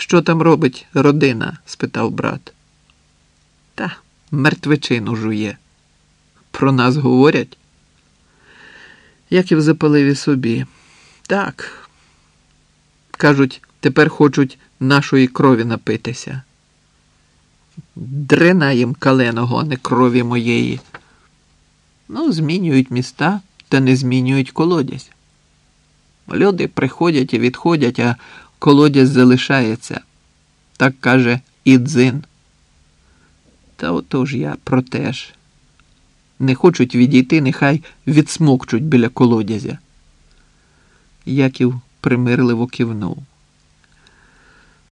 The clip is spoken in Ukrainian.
Що там робить родина? спитав брат. Та мертвечину жує. Про нас говорять. Запалив і собі. Так. Кажуть, тепер хочуть нашої крові напитися. Дрена їм каленого, а не крові моєї. Ну, змінюють міста та не змінюють колодязь. Люди приходять і відходять, а колодязь залишається. Так каже Ідзин. Та отож я про те ж. Не хочуть відійти, нехай відсмокчуть біля колодязя. Яків примирливо кивнув.